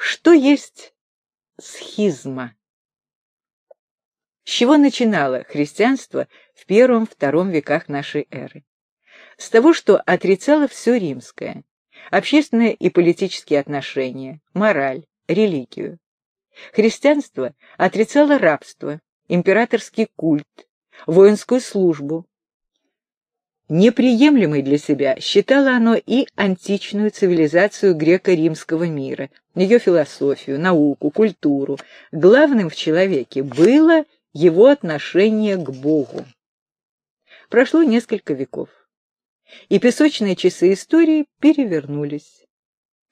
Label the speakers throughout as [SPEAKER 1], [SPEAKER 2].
[SPEAKER 1] Что есть схизма? С чего начинало христианство в первом-втором веках нашей эры? С того, что отрицало все римское, общественные и политические отношения, мораль, религию. Христианство отрицало рабство, императорский культ, воинскую службу. Неприемлемой для себя считало оно и античную цивилизацию греко-римского мира, ее философию, науку, культуру. Главным в человеке было его отношение к Богу. Прошло несколько веков, и песочные часы истории перевернулись.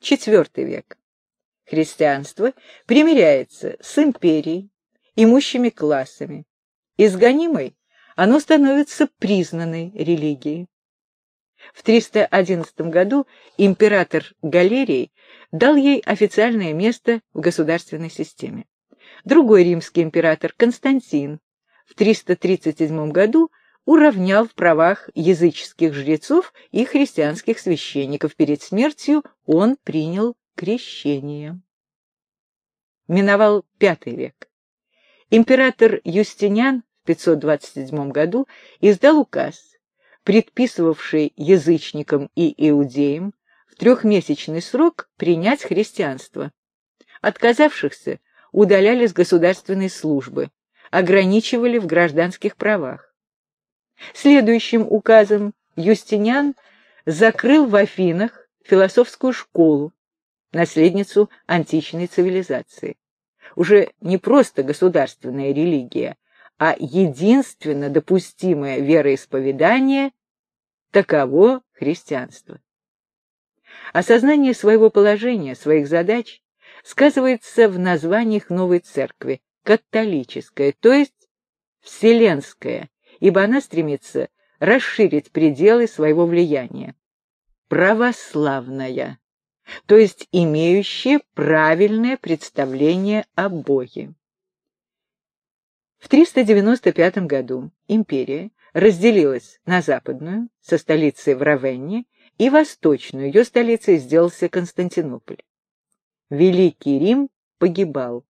[SPEAKER 1] Четвертый век. Христианство примиряется с империей, имущими классами. Изгонимой оно становится признанной религией. В 311 году император Галерий дал ей официальное место в государственной системе. Другой римский император Константин в 337 году уравнял в правах языческих жрецов и христианских священников. Перед смертью он принял крещение. Миновал V век. Император Юстиниан 527 году издал указ, предписывавший язычникам и иудеям в трехмесячный срок принять христианство. Отказавшихся удаляли с государственной службы, ограничивали в гражданских правах. Следующим указом Юстиниан закрыл в Афинах философскую школу, наследницу античной цивилизации. Уже не просто государственная религия, а единственно допустимое вероисповедание – таково христианство. Осознание своего положения, своих задач сказывается в названиях новой церкви – католическая, то есть вселенская, ибо она стремится расширить пределы своего влияния. Православная, то есть имеющая правильное представление о Боге. В 395 году империя разделилась на западную, со столицей в Равенне, и восточную, ее столицей сделался Константинополь. Великий Рим погибал.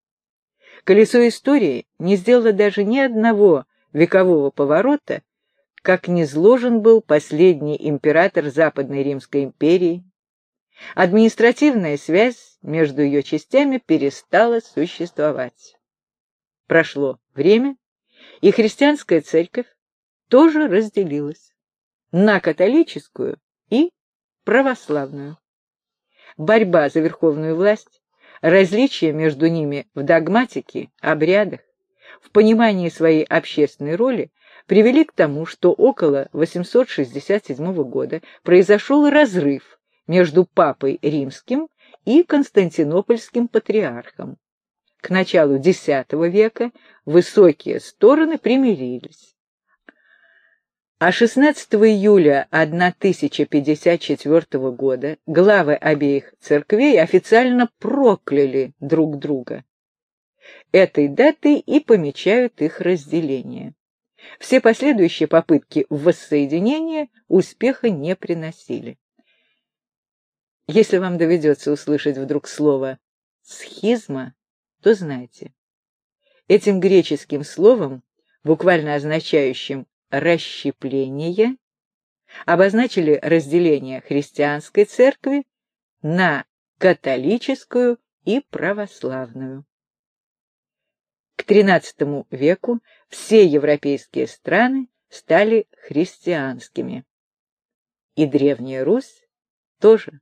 [SPEAKER 1] Колесо истории не сделало даже ни одного векового поворота, как низложен был последний император Западной Римской империи. Административная связь между ее частями перестала существовать. Прошло время, и христианская церковь тоже разделилась на католическую и православную. Борьба за верховную власть, различия между ними в догматике, обрядах, в понимании своей общественной роли привели к тому, что около 867 года произошел разрыв между папой римским и константинопольским патриархом. К началу X века высокие стороны примирились. А 16 июля 1054 года главы обеих церквей официально прокляли друг друга. Этой датой и помечают их разделение. Все последующие попытки воссоединения успеха не приносили. Если вам доведется услышать вдруг слово «схизма», то знайте. Этим греческим словом, буквально означающим «расщепление», обозначили разделение христианской церкви на католическую и православную. К XIII веку все европейские страны стали христианскими. И Древняя Русь тоже.